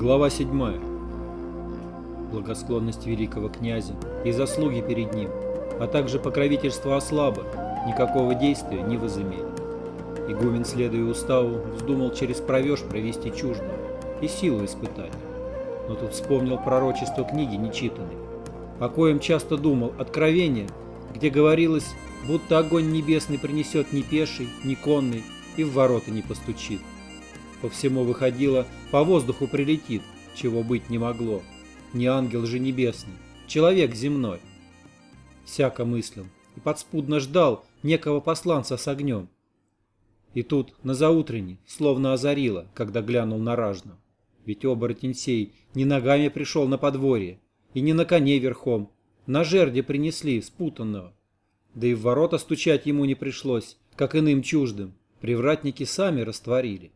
Глава 7. Благосклонность великого князя и заслуги перед ним, а также покровительство ослаба, никакого действия не возымели. Игумен, следуя уставу, вздумал через провеж провести чуждую и силу испытать. Но тут вспомнил пророчество книги нечитанной, о коем часто думал откровение, где говорилось, будто огонь небесный принесет ни пеший, ни конный и в ворота не постучит. По всему выходило, по воздуху прилетит, чего быть не могло. Не ангел же небесный, человек земной. Всяко мыслил и подспудно ждал некого посланца с огнем. И тут, на заутренне, словно озарило, когда глянул на ражно. Ведь оборотень сей не ногами пришел на подворье, и не на коне верхом, на жерде принесли, спутанного. Да и в ворота стучать ему не пришлось, как иным чуждым, привратники сами растворили.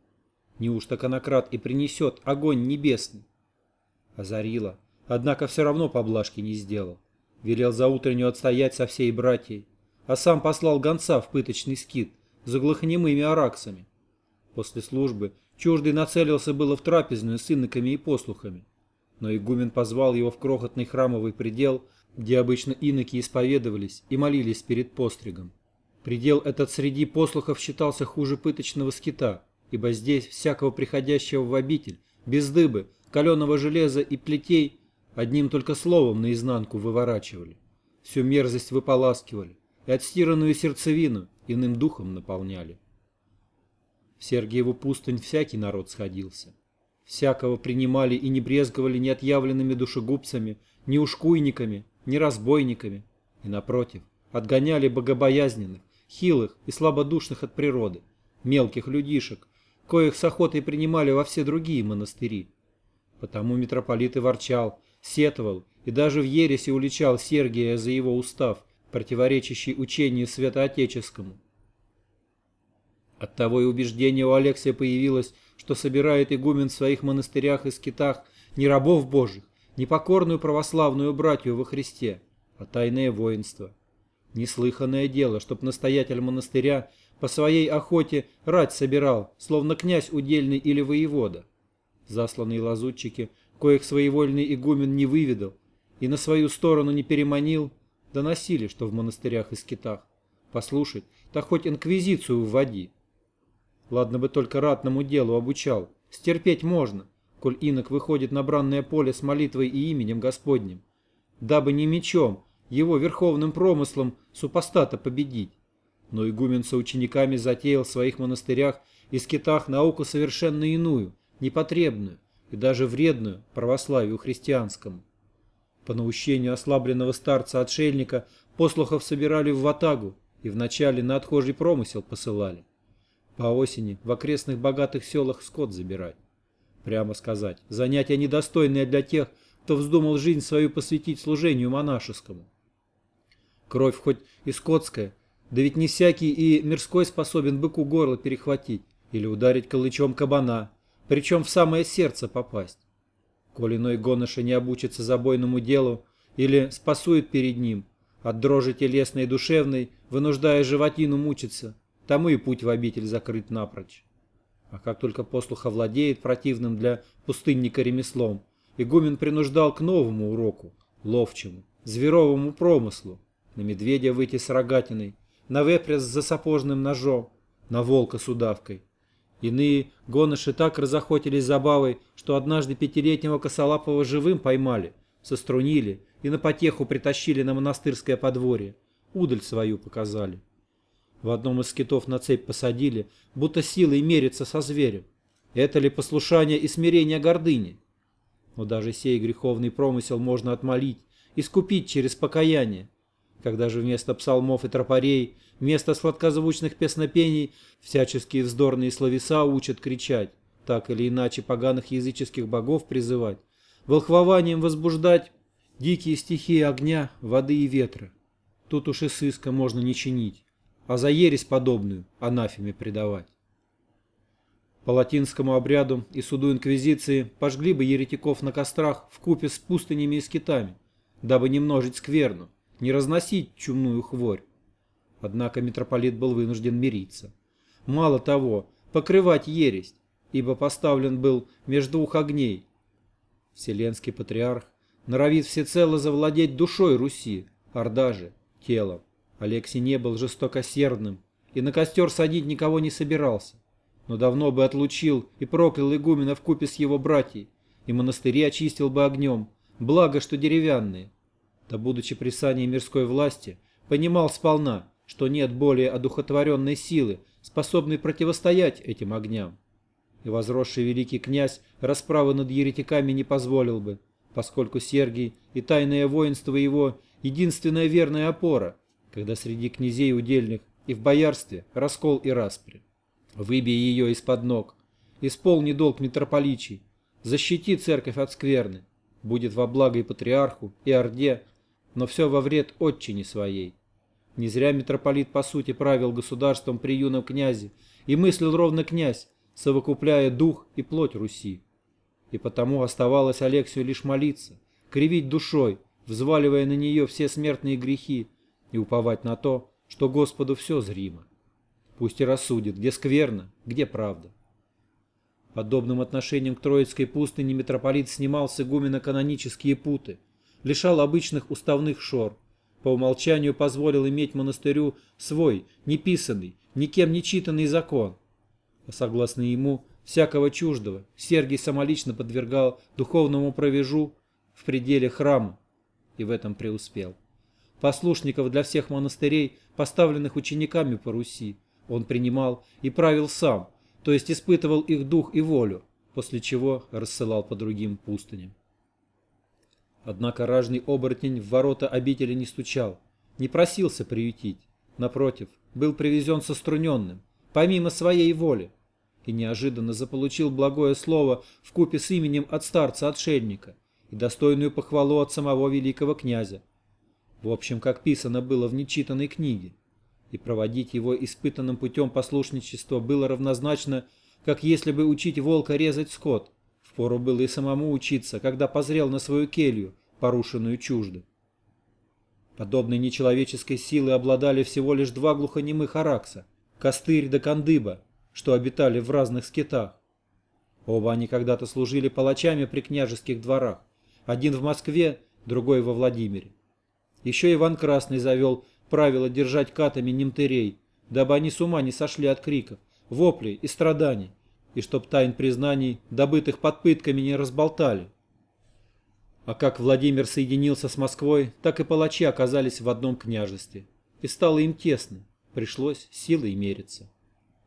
Неужто конократ и принесет огонь небесный? Озарила, однако все равно поблажки не сделал. Велел за утреннюю отстоять со всей братьей, а сам послал гонца в пыточный скит за глухонемыми араксами. После службы чуждый нацелился было в трапезную с иноками и послухами, но игумен позвал его в крохотный храмовый предел, где обычно иноки исповедовались и молились перед постригом. Предел этот среди послухов считался хуже пыточного скита – ибо здесь всякого приходящего в обитель, без дыбы, каленого железа и плетей, одним только словом наизнанку выворачивали, всю мерзость выполаскивали и отстиранную сердцевину иным духом наполняли. В Сергиеву пустынь всякий народ сходился. Всякого принимали и не брезговали ни отъявленными душегубцами, ни ушкуйниками, ни разбойниками, и, напротив, отгоняли богобоязненных, хилых и слабодушных от природы, мелких людишек, коих с охотой принимали во все другие монастыри. Потому митрополит и ворчал, сетовал и даже в ересе уличал Сергия за его устав, противоречащий учению святоотеческому. Оттого и убеждение у Алексия появилось, что собирает игумен в своих монастырях и скитах не рабов божьих, не покорную православную братью во Христе, а тайное воинство. Неслыханное дело, чтоб настоятель монастыря по своей охоте рать собирал, словно князь удельный или воевода. Засланные лазутчики, коих своевольный игумен не выведал и на свою сторону не переманил, доносили, что в монастырях и скитах. Послушать, да хоть инквизицию вводи. Ладно бы только ратному делу обучал, стерпеть можно, коль инок выходит на бранное поле с молитвой и именем Господним, дабы не мечом, его верховным промыслом супостата победить. Но игумен со учениками затеял в своих монастырях и скитах науку совершенно иную, непотребную и даже вредную православию христианскому. По наущению ослабленного старца-отшельника послухов собирали в ватагу и вначале на отхожий промысел посылали. По осени в окрестных богатых селах скот забирать. Прямо сказать, занятие недостойное для тех, кто вздумал жизнь свою посвятить служению монашескому. Кровь хоть и скотская, да ведь не всякий и мирской способен быку горло перехватить или ударить калычом кабана, причем в самое сердце попасть. Коль иной гоноша не обучится забойному делу или спасует перед ним, от дрожи телесной и душевной, вынуждая животину мучиться, тому и путь в обитель закрыт напрочь. А как только послух овладеет противным для пустынника ремеслом, игумен принуждал к новому уроку, ловчему, зверовому промыслу, на медведя выйти с рогатиной, на вепря с засапожным ножом, на волка с удавкой. Иные гоныши так разохотились забавой, что однажды пятилетнего косолапого живым поймали, сострунили и на потеху притащили на монастырское подворье, удаль свою показали. В одном из скитов на цепь посадили, будто силой мериться со зверем. Это ли послушание и смирение гордыни? Но даже сей греховный промысел можно отмолить, искупить через покаяние, когда же вместо псалмов и тропарей, вместо сладкозвучных песнопений всяческие вздорные словеса учат кричать, так или иначе поганых языческих богов призывать, волхвованием возбуждать дикие стихии огня, воды и ветра. Тут уж и сыска можно не чинить, а за ересь подобную анафеме предавать. По латинскому обряду и суду инквизиции пожгли бы еретиков на кострах в купе с пустынями и скитами, дабы не множить скверну, не разносить чумную хворь. Однако митрополит был вынужден мириться. Мало того, покрывать ересь, ибо поставлен был между двух огней, Вселенский патриарх норовит всецело завладеть душой Руси, Орда же – телом. Алексий не был жестокосердным и на костер садить никого не собирался, но давно бы отлучил и проклял игумена в купе с его братьей, и монастыри очистил бы огнем, благо что деревянные. Да будучи при сане мирской власти, понимал сполна, что нет более одухотворенной силы, способной противостоять этим огням. И возросший великий князь расправы над еретиками не позволил бы, поскольку Сергий и тайное воинство его – единственная верная опора, когда среди князей удельных и в боярстве раскол и распри. Выбей ее из-под ног, исполни долг митрополичий, защити церковь от скверны, будет во благо и патриарху, и орде, но все во вред отчине своей. Не зря митрополит по сути правил государством при юном князе и мыслил ровно князь, совокупляя дух и плоть Руси. И потому оставалось Алексию лишь молиться, кривить душой, взваливая на нее все смертные грехи и уповать на то, что Господу все зримо. Пусть и рассудит, где скверно, где правда. Подобным отношением к Троицкой пустыне митрополит снимал с игумена канонические путы, лишал обычных уставных шор, по умолчанию позволил иметь монастырю свой, неписанный, никем не читанный закон. А согласно ему, всякого чуждого Сергий самолично подвергал духовному провежу в пределе храма, и в этом преуспел. Послушников для всех монастырей, поставленных учениками по Руси, он принимал и правил сам, то есть испытывал их дух и волю, после чего рассылал по другим пустыням. Однако ражный оборотень в ворота обители не стучал, не просился приютить, напротив, был привезен соструненным, помимо своей воли, и неожиданно заполучил благое слово в купе с именем от старца-отшельника и достойную похвалу от самого великого князя. В общем, как писано было в нечитанной книге и проводить его испытанным путем послушничества было равнозначно, как если бы учить волка резать скот. Впору было и самому учиться, когда позрел на свою келью, порушенную чуждо. Подобной нечеловеческой силы обладали всего лишь два глухонемых аракса – Костырь да Кандыба, что обитали в разных скитах. Оба они когда-то служили палачами при княжеских дворах, один в Москве, другой во Владимире. Еще Иван Красный завел правило держать катами немтырей, дабы они с ума не сошли от криков, воплей и страданий, и чтоб тайн признаний, добытых под пытками, не разболтали. А как Владимир соединился с Москвой, так и палачи оказались в одном княжестве. И стало им тесно, пришлось силой мериться.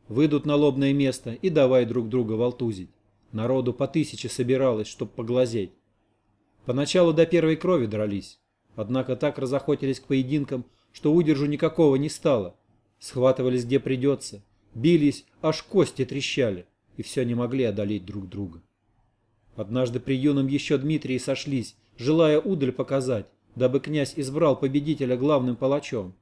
Выйдут на лобное место и давай друг друга волтузить. Народу по тысяче собиралось, чтоб поглазеть. Поначалу до первой крови дрались, однако так разохотились к поединкам, что удержу никакого не стало. Схватывались где придется, бились, аж кости трещали, и все не могли одолеть друг друга. Однажды при юном еще Дмитрии сошлись, желая удаль показать, дабы князь избрал победителя главным палачом.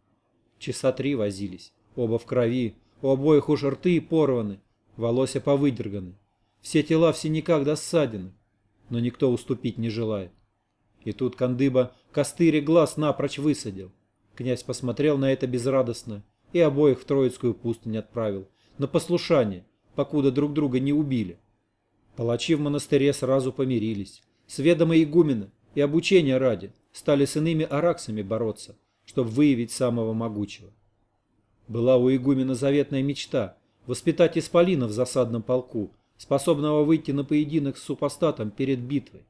Часа три возились, оба в крови, у обоих уж рты порваны, волося повыдерганы, все тела в синяках до но никто уступить не желает. И тут Кандыба костыре глаз напрочь высадил. Князь посмотрел на это безрадостно и обоих в Троицкую пустынь отправил, на послушание, покуда друг друга не убили. Палачи в монастыре сразу помирились, с ведома игумена и обучения ради стали с иными араксами бороться, чтобы выявить самого могучего. Была у игумена заветная мечта – воспитать исполина в засадном полку, способного выйти на поединок с супостатом перед битвой.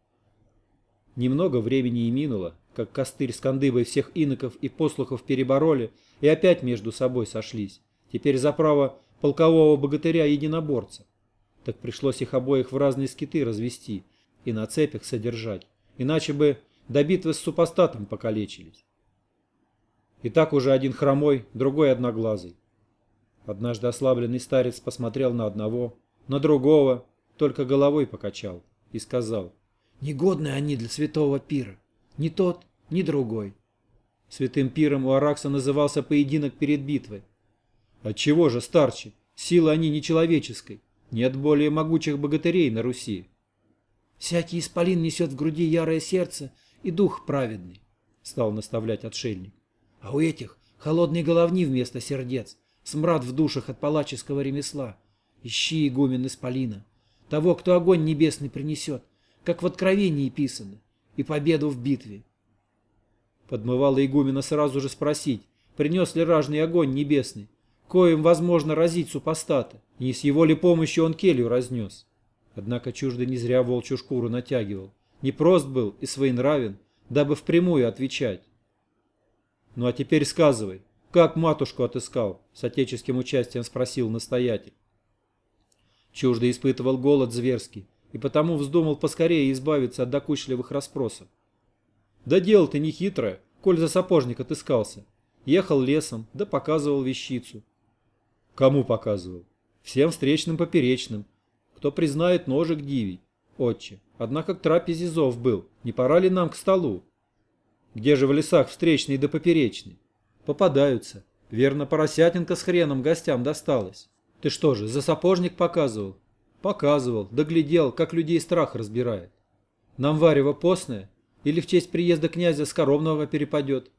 Немного времени и минуло, как костырь с кандыбой всех иноков и послухов перебороли и опять между собой сошлись, теперь за право полкового богатыря-единоборца. Так пришлось их обоих в разные скиты развести и на цепях содержать, иначе бы до битвы с супостатом покалечились. И так уже один хромой, другой одноглазый. Однажды ослабленный старец посмотрел на одного, на другого, только головой покачал и сказал, «Негодны они для святого пира. Ни тот, ни другой. Святым пиром у Аракса назывался поединок перед битвой. Отчего же, старче, силы они нечеловеческой, нет более могучих богатырей на Руси. Всякий исполин несет в груди ярое сердце и дух праведный, стал наставлять отшельник. А у этих холодные головни вместо сердец, смрад в душах от палаческого ремесла. Ищи, игумен исполина, того, кто огонь небесный принесет, как в Откровении писано, и победу в битве. Подмывало игумена сразу же спросить, принес ли ражный огонь небесный, коим возможно разить супостата, и с его ли помощью он келью разнес. Однако чуждый не зря волчью шкуру натягивал, не прост был и своенравен, дабы впрямую отвечать. «Ну а теперь сказывай, как матушку отыскал?» — с отеческим участием спросил настоятель. Чуждый испытывал голод зверский, и потому вздумал поскорее избавиться от докучливых расспросов. «Да дело-то не хитрое, коль за сапожник отыскался. Ехал лесом, да показывал вещицу». «Кому показывал?» «Всем встречным поперечным. Кто признает ножик дивий, отче. Однако к трапезе зов был, не пора ли нам к столу?» «Где же в лесах встречный да поперечный?» «Попадаются. Верно, поросятинка с хреном гостям досталась». Ты что же, за сапожник показывал? Показывал, доглядел, как людей страх разбирает. Нам варево постное? Или в честь приезда князя Скоровного перепадет?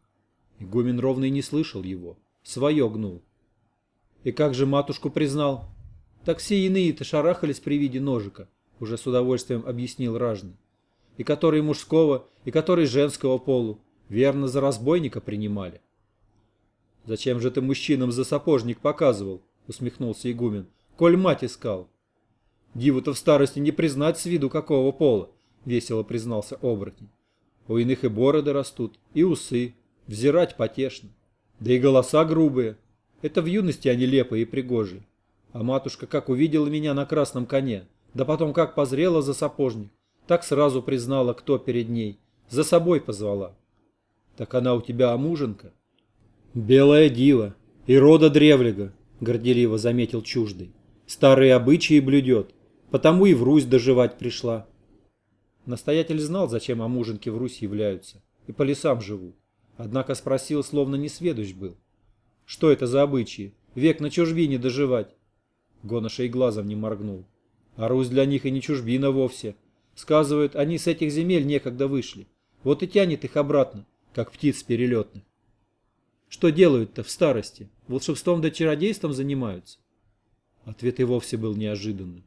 Игумен ровно и не слышал его. Свое гнул. И как же матушку признал? Так все иные-то шарахались при виде ножика, уже с удовольствием объяснил ражный. И которые мужского, и которые женского полу, верно за разбойника принимали. Зачем же ты мужчинам за сапожник показывал? усмехнулся игумен. Коль мать искал. Диву-то в старости не признать с виду какого пола, весело признался оборотень. У иных и бороды растут, и усы, взирать потешно. Да и голоса грубые. Это в юности они лепые и пригожие. А матушка как увидела меня на красном коне, да потом как позрела за сапожник, так сразу признала, кто перед ней, за собой позвала. Так она у тебя амуженка? Белая дива и рода древлега, — горделиво заметил чуждый. «Старые обычаи блюдет, потому и в Русь доживать пришла». Настоятель знал, зачем амуженки в Русь являются, и по лесам живут. Однако спросил, словно не сведущ был. «Что это за обычаи? Век на чужбине доживать?» Гоноша и глазом не моргнул. «А Русь для них и не чужбина вовсе. Сказывают, они с этих земель некогда вышли. Вот и тянет их обратно, как птиц перелетных. Что делают-то в старости? Волшебством да чародейством занимаются? Ответ и вовсе был неожиданным.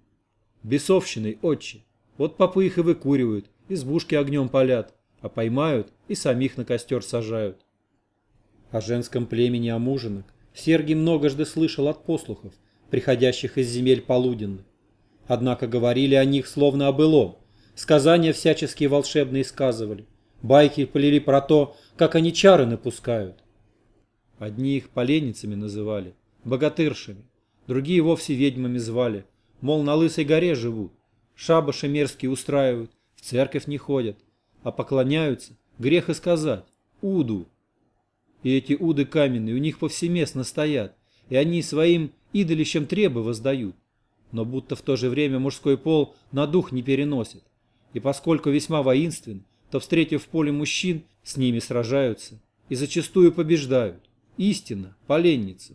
Бесовщиной, отче. Вот попы их и выкуривают, избушки огнем палят, а поймают и самих на костер сажают. О женском племени Амужинок Сергий многожды слышал от послухов, приходящих из земель полуденных. Однако говорили о них словно о былом, сказания всяческие волшебные сказывали, байки полили про то, как они чары напускают, Одни их поленницами называли, богатыршами, другие вовсе ведьмами звали, мол, на Лысой горе живут, шабаши мерзкие устраивают, в церковь не ходят, а поклоняются, грех и сказать, уду. И эти уды каменные у них повсеместно стоят, и они своим идолищем требы воздают, но будто в то же время мужской пол на дух не переносит, и поскольку весьма воинствен, то, встретив в поле мужчин, с ними сражаются и зачастую побеждают. Истина, поленница.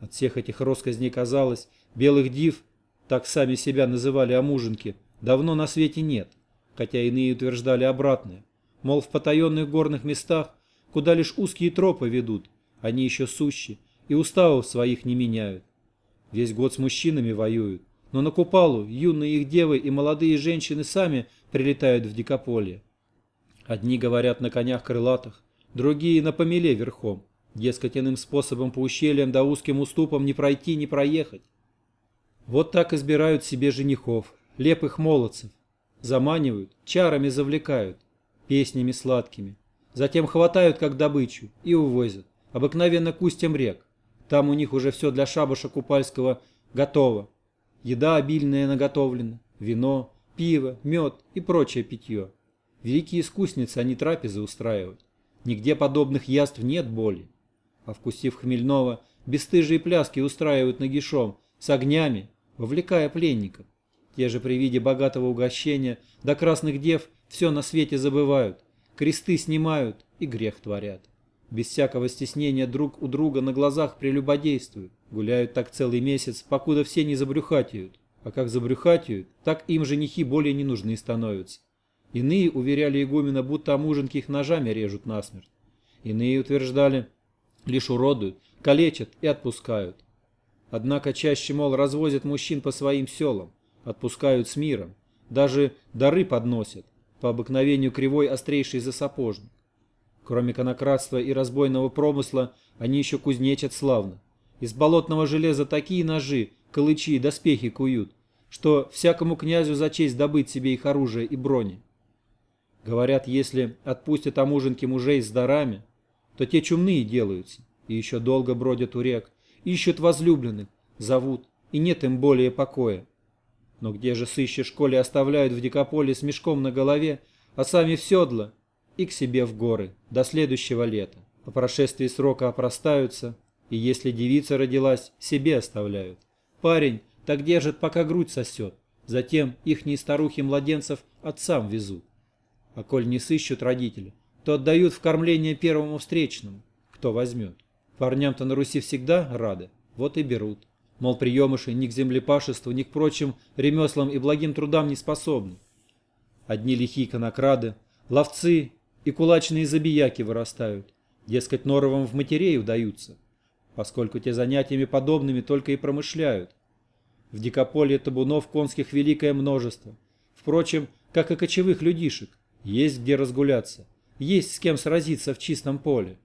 От всех этих росказней казалось, белых див, так сами себя называли амуженки, давно на свете нет, хотя иные утверждали обратное. Мол, в потаенных горных местах, куда лишь узкие тропы ведут, они еще сущи и уставов своих не меняют. Весь год с мужчинами воюют, но на Купалу юные их девы и молодые женщины сами прилетают в дикополе. Одни говорят на конях крылатых, другие на помеле верхом, Дескать, иным способом по ущельям да узким уступам не пройти, не проехать. Вот так избирают себе женихов, лепых молодцев. Заманивают, чарами завлекают, песнями сладкими. Затем хватают как добычу и увозят, обыкновенно к устьям рек. Там у них уже все для шабаша купальского готово. Еда обильная наготовлена, вино, пиво, мед и прочее питье. Великие искусницы они трапезы устраивают. Нигде подобных яств нет боли а вкусив хмельного, бесстыжие пляски устраивают нагишом, с огнями, вовлекая пленников. Те же при виде богатого угощения до красных дев все на свете забывают, кресты снимают и грех творят. Без всякого стеснения друг у друга на глазах прелюбодействуют, гуляют так целый месяц, покуда все не забрюхатиют. А как забрюхатиют, так им женихи более не нужны становятся. Иные уверяли игумена, будто амуженки их ножами режут насмерть. Иные утверждали, лишь уродуют, калечат и отпускают. Однако чаще, мол, развозят мужчин по своим селам, отпускают с миром, даже дары подносят, по обыкновению кривой острейший засапожник. Кроме конократства и разбойного промысла, они еще кузнечат славно. Из болотного железа такие ножи, калычи и доспехи куют, что всякому князю за честь добыть себе их оружие и брони. Говорят, если отпустят амуженки мужей с дарами, то те чумные делаются, и еще долго бродят у рек, ищут возлюбленных, зовут, и нет им более покоя. Но где же сыщи школе оставляют в Дикополе с мешком на голове, а сами в седло и к себе в горы до следующего лета. По прошествии срока опростаются, и если девица родилась, себе оставляют. Парень так держит, пока грудь сосет, затем ихние старухи младенцев отцам везут. А коль не сыщут родители, то отдают в кормление первому встречному, кто возьмет. Парням-то на Руси всегда рады, вот и берут. Мол, приемыши ни к землепашеству, ни к прочим ремеслам и благим трудам не способны. Одни лихие конокрады, ловцы и кулачные забияки вырастают, дескать, норовом в матерей удаются, поскольку те занятиями подобными только и промышляют. В дикополье табунов конских великое множество. Впрочем, как и кочевых людишек, есть где разгуляться, есть с кем сразиться в чистом поле.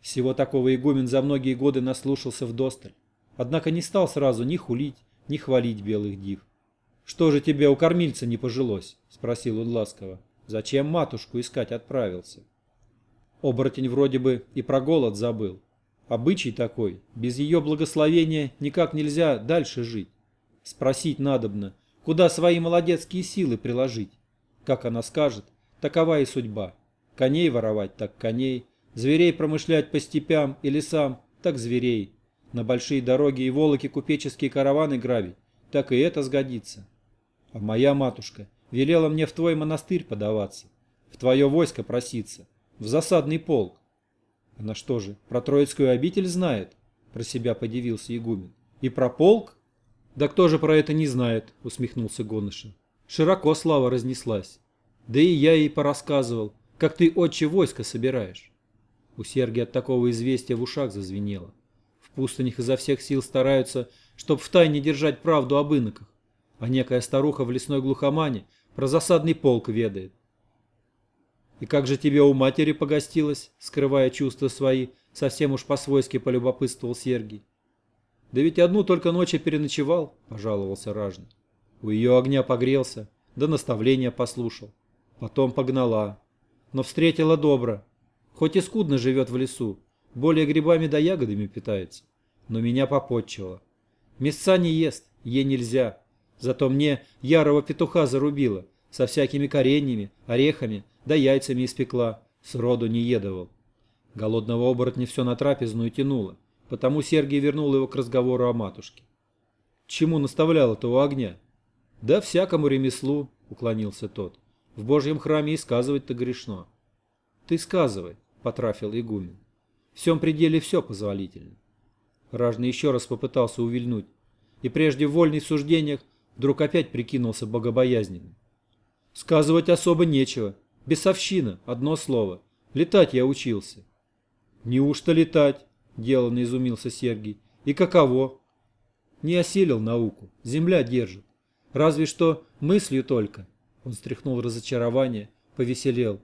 Всего такого игумен за многие годы наслушался в досталь. Однако не стал сразу ни хулить, ни хвалить белых див. «Что же тебе у кормильца не пожилось?» – спросил он ласково. «Зачем матушку искать отправился?» Оборотень вроде бы и про голод забыл. Обычай такой, без ее благословения никак нельзя дальше жить. Спросить надобно, куда свои молодецкие силы приложить. Как она скажет, такова и судьба. Коней воровать, так коней. Зверей промышлять по степям и лесам, так зверей на большие дороги и волоки купеческие караваны грабить, так и это сгодится. А моя матушка велела мне в твой монастырь подаваться, в твое войско проситься, в засадный полк. Она что же, про Троицкую обитель знает? Про себя подивился игумен. И про полк? Да кто же про это не знает, усмехнулся Гоныша. Широко слава разнеслась. Да и я ей порассказывал, как ты отче войско собираешь. У Сергия от такого известия в ушах зазвенело пустынях изо всех сил стараются, чтоб втайне держать правду об иноках, а некая старуха в лесной глухомане про засадный полк ведает. И как же тебе у матери погостилось, скрывая чувства свои, совсем уж по-свойски полюбопытствовал Сергий. Да ведь одну только ночь переночевал, пожаловался Ражный. У ее огня погрелся, да наставления послушал. Потом погнала. Но встретила добро. Хоть и скудно живет в лесу, более грибами да ягодами питается. Но меня попотчевало. Мясца не ест, ей нельзя. Зато мне ярого петуха зарубила, со всякими кореньями, орехами, да яйцами испекла, сроду не едовал. Голодного оборотня все на трапезную тянуло, потому Сергий вернул его к разговору о матушке. Чему наставлял-то у огня? Да всякому ремеслу, уклонился тот. В Божьем храме и сказывать-то грешно. Ты сказывай, потрафил игумен. В всем пределе все позволительно. Ражный еще раз попытался увильнуть, и прежде в вольных суждениях вдруг опять прикинулся богобоязненным. Сказывать особо нечего, бесовщина, одно слово. Летать я учился. Неужто летать? Деланно изумился Сергий. И каково? Не осилил науку, земля держит. Разве что мыслью только. Он стряхнул разочарование, повеселел.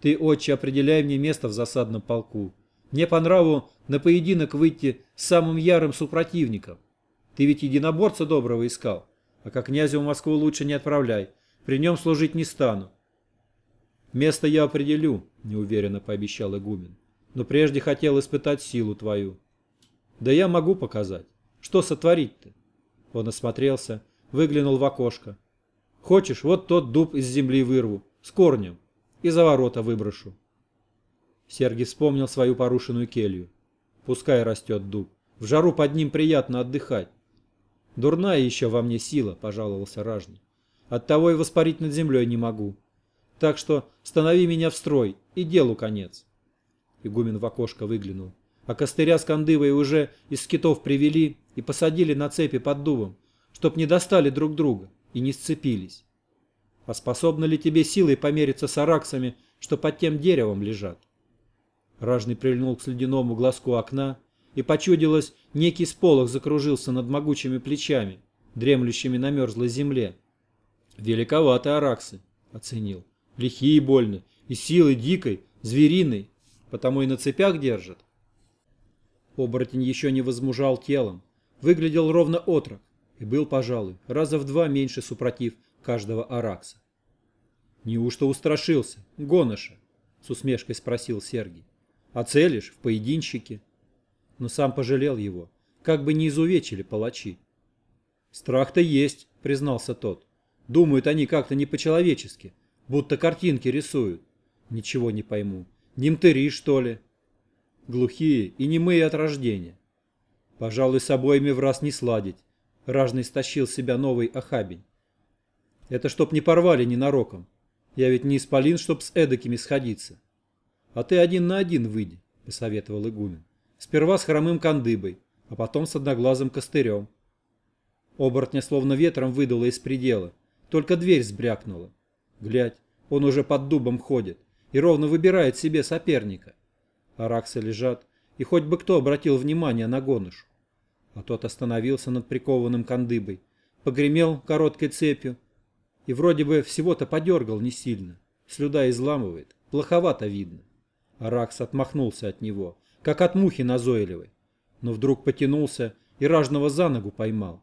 Ты, отче, определяй мне место в засадном полку. Мне по нраву на поединок выйти самым ярым супротивником. Ты ведь единоборца доброго искал, а как князя в Москву лучше не отправляй, при нем служить не стану. Место я определю, неуверенно пообещал игумен, но прежде хотел испытать силу твою. Да я могу показать. Что сотворить-то? Он осмотрелся, выглянул в окошко. Хочешь, вот тот дуб из земли вырву, с корнем, и за ворота выброшу. Сергий вспомнил свою порушенную келью. Пускай растет дуб. В жару под ним приятно отдыхать. Дурная еще во мне сила, пожаловался Ражный. Оттого и воспарить над землей не могу. Так что станови меня в строй, и делу конец. Игумен в окошко выглянул. А костыря с кандывой уже из скитов привели и посадили на цепи под дубом, чтоб не достали друг друга и не сцепились. А способна ли тебе силой помериться с араксами, что под тем деревом лежат? Ражный прильнул к слюдяному глазку окна, и почудилось, некий сполох закружился над могучими плечами, дремлющими на мерзлой земле. Великовато Араксы, оценил. Лихие больно, и силы дикой, звериной, потому и на цепях держат. Оборотень еще не возмужал телом, выглядел ровно отрок и был, пожалуй, раза в два меньше супротив каждого Аракса. «Неужто устрашился? Гоныша?» — с усмешкой спросил Сергий. «А целишь в поединщике?» Но сам пожалел его, как бы не изувечили палачи. «Страх-то есть», — признался тот. «Думают они как-то не по-человечески, будто картинки рисуют. Ничего не пойму. Немтыри, что ли?» Глухие и немые от рождения. Пожалуй, с обоими в раз не сладить. Ражный стащил с себя новый охабень. Это чтоб не порвали ненароком. Я ведь не исполин, чтоб с эдакими сходиться. А ты один на один выйди, посоветовал игумен. Сперва с хромым кандыбой, а потом с одноглазым костырем. Оборотня словно ветром выдуло из предела. Только дверь сбрякнула. Глядь, он уже под дубом ходит и ровно выбирает себе соперника. Араксы лежат, и хоть бы кто обратил внимание на гоныш. А тот остановился над прикованным кандыбой, погремел короткой цепью и вроде бы всего-то подергал не сильно. Слюда изламывает, плоховато видно. Аракс отмахнулся от него, как от мухи назойливой, но вдруг потянулся и ражного за ногу поймал.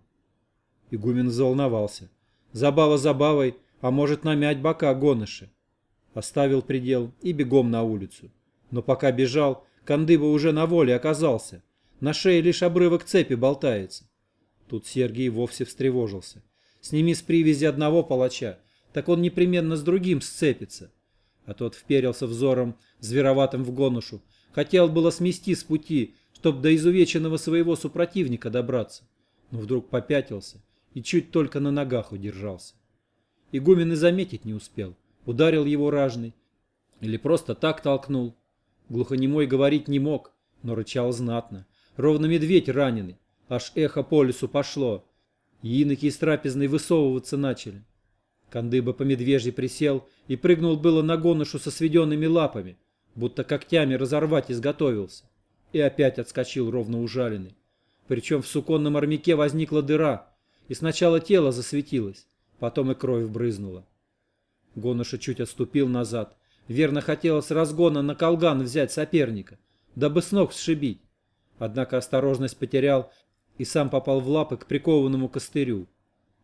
Игумен заволновался. Забава забавой, а может намять бока гоныши. Оставил предел и бегом на улицу. Но пока бежал, Кандыба уже на воле оказался. На шее лишь обрывок цепи болтается. Тут Сергий вовсе встревожился. Сними с привязи одного палача, так он непременно с другим сцепится. А тот вперился взором, звероватым в гонушу. Хотел было смести с пути, чтоб до изувеченного своего супротивника добраться. Но вдруг попятился и чуть только на ногах удержался. Игумен и заметить не успел. Ударил его ражный. Или просто так толкнул. Глухонемой говорить не мог, но рычал знатно. Ровно медведь раненый. Аж эхо по лесу пошло. Иноки из трапезной высовываться начали. Кандыба по медвежьи присел и прыгнул было на гонышу со сведенными лапами, будто когтями разорвать изготовился. И опять отскочил ровно ужаленный. Причем в суконном армяке возникла дыра, и сначала тело засветилось, потом и кровь брызнула. Гоныша чуть отступил назад, Верно хотелось с разгона на колган взять соперника, дабы с ног сшибить. Однако осторожность потерял и сам попал в лапы к прикованному костырю.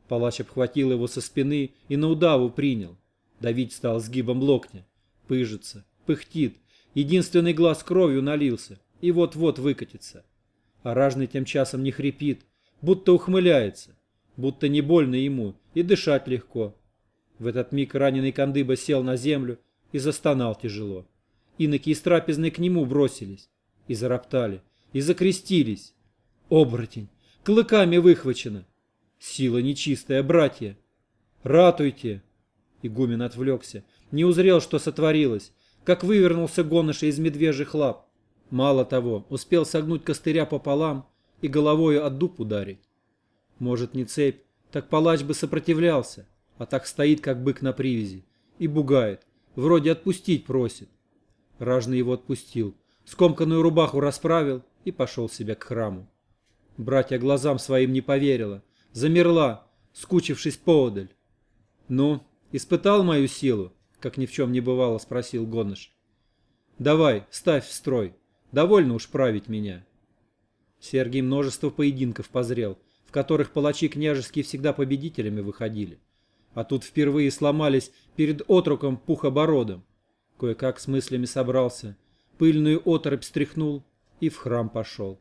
Палач обхватил его со спины и на удаву принял. Давить стал сгибом локтя. Пыжится, пыхтит, единственный глаз кровью налился и вот-вот выкатится. А ражный тем часом не хрипит, будто ухмыляется, будто не больно ему и дышать легко. В этот миг раненый кандыба сел на землю и застонал тяжело. Иноки из трапезной к нему бросились, и зароптали, и закрестились. Оборотень, клыками выхвачено. Сила нечистая, братья. Ратуйте. Игумен отвлекся, не узрел, что сотворилось, как вывернулся гоныша из медвежьих лап. Мало того, успел согнуть костыря пополам и головою от дуб ударить. Может, не цепь, так палач бы сопротивлялся, а так стоит, как бык на привязи, и бугает, Вроде отпустить просит. Ражный его отпустил, скомканную рубаху расправил и пошел себя к храму. Братья глазам своим не поверила, замерла, скучившись поодаль. «Ну, испытал мою силу?» — как ни в чем не бывало, спросил Гоныш. «Давай, ставь в строй, довольно уж править меня». Сергий множество поединков позрел, в которых палачи княжеские всегда победителями выходили а тут впервые сломались перед отроком пухобородом. Кое-как с мыслями собрался, пыльную оторопь стряхнул и в храм пошел.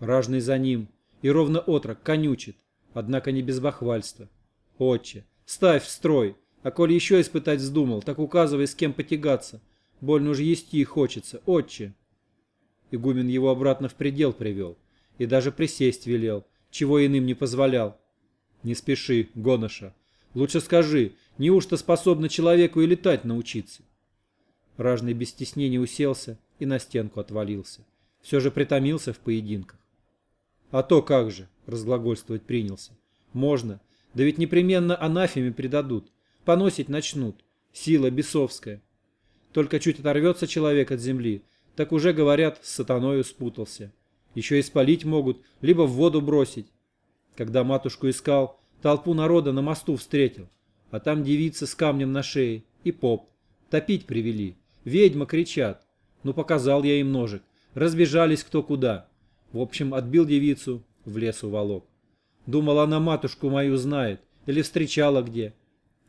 Ражный за ним, и ровно отрок конючит, однако не без бахвальства. «Отче, ставь в строй, а коль еще испытать вздумал, так указывай, с кем потягаться. Больно уж есть и хочется, отче». Игумен его обратно в предел привел и даже присесть велел, чего иным не позволял. «Не спеши, гоноша, Лучше скажи, неужто способно человеку и летать научиться? Ражный без стеснения уселся и на стенку отвалился. Все же притомился в поединках. А то как же, разглагольствовать принялся. Можно, да ведь непременно анафеме предадут, поносить начнут. Сила бесовская. Только чуть оторвется человек от земли, так уже, говорят, с сатаною спутался. Еще и спалить могут, либо в воду бросить. Когда матушку искал, Толпу народа на мосту встретил. А там девица с камнем на шее и поп. Топить привели. Ведьма кричат. Ну, показал я им ножик. Разбежались кто куда. В общем, отбил девицу, в лес уволок. Думал, она матушку мою знает. Или встречала где.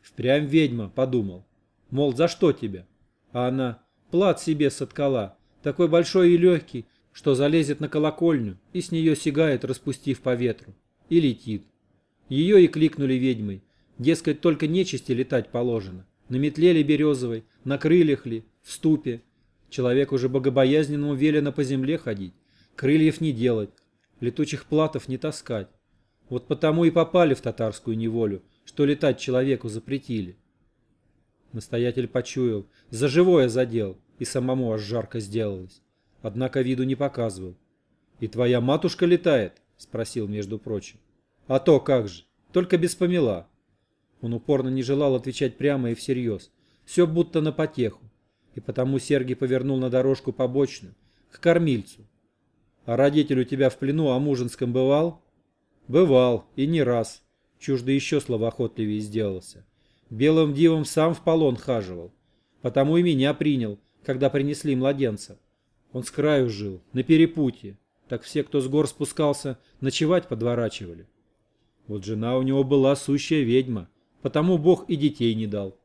Впрямь ведьма, подумал. Мол, за что тебя? А она, плат себе соткала, такой большой и легкий, что залезет на колокольню и с нее сигает, распустив по ветру. И летит. Ее и кликнули ведьмой. Дескать, только нечисти летать положено. На метле ли березовой, на крыльях ли, в ступе. Человек уже богобоязненному велено по земле ходить, крыльев не делать, летучих платов не таскать. Вот потому и попали в татарскую неволю, что летать человеку запретили. Настоятель почуял, за живое задел, и самому аж жарко сделалось. Однако виду не показывал. «И твоя матушка летает?» — спросил, между прочим. «А то как же, только без помела». Он упорно не желал отвечать прямо и всерьез. Все будто на потеху. И потому Сергий повернул на дорожку побочную, к кормильцу. «А родитель у тебя в плену о Мужинском бывал?» «Бывал, и не раз». Чуждо еще словоохотливее сделался. Белым дивом сам в полон хаживал. Потому и меня принял, когда принесли младенца. Он с краю жил, на перепутье. Так все, кто с гор спускался, ночевать подворачивали. Вот жена у него была сущая ведьма, потому Бог и детей не дал.